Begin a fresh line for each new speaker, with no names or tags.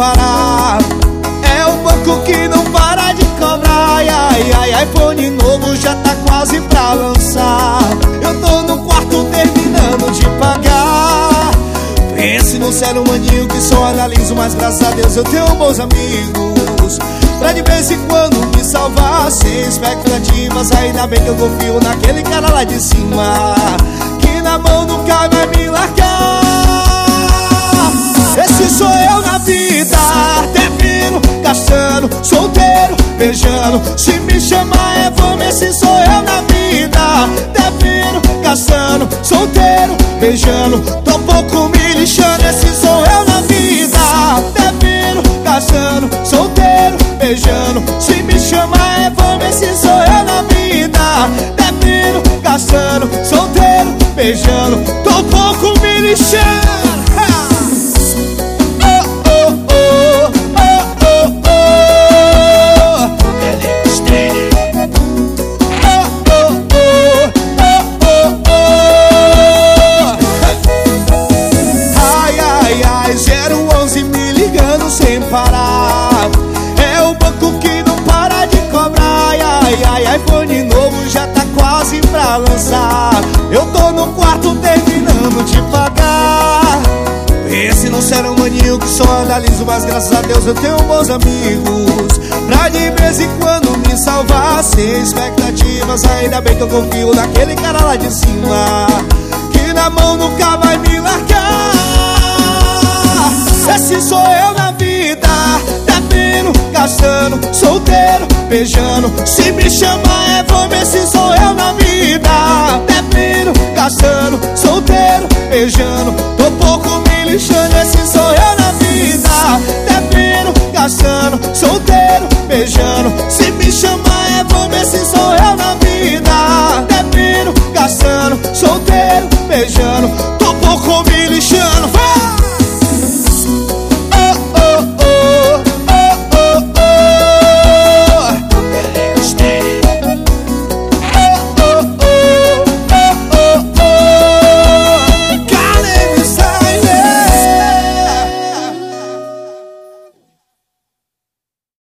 parar. É o banco que não para de cobrar. Ai, ai, ai, iPhone novo já tá quase pra lançar. Eu tô no quarto terminando de pagar. Pense no sério maninho que só analiso Mas graças a Deus eu tenho bons amigos. Pra de vez em quando me salvar Sem expectativas. Ainda bem que eu confio naquele cara lá de cima. Que na mão nunca vai me vida Devendo, gastando, solteiro, beijando. Se me chamar é vamos, esse sou eu na vida. Devendo, gastando, solteiro, beijando. Tô pouco me lixando, esse sou eu na vida. Devendo, gastando, solteiro, beijando. Se me chamar é vamos, esse sou eu na vida. Devendo, gastando, solteiro, beijando. Tô pouco me lixando iPhone novo já tá quase pra lançar. Eu tô no quarto terminando de pagar. Esse não será um maninho que só analiso Mas graças a Deus eu tenho bons amigos. Pra de vez em quando me salvar Sem expectativas, ainda bem que eu confio naquele cara lá de cima Que na mão nunca vai me largar. Esse sou eu na vida Devendo, gastando, beijando. Se me chamar é vamos, esse sou eu na vida. Devendo, gastando, solteiro, beijando. Tô pouco me lixando, esse sou eu na vida. Devendo, gastando, solteiro, beijando. Se me chamar é vamos, esse sou eu na vida. Devendo, gastando, solteiro, beijando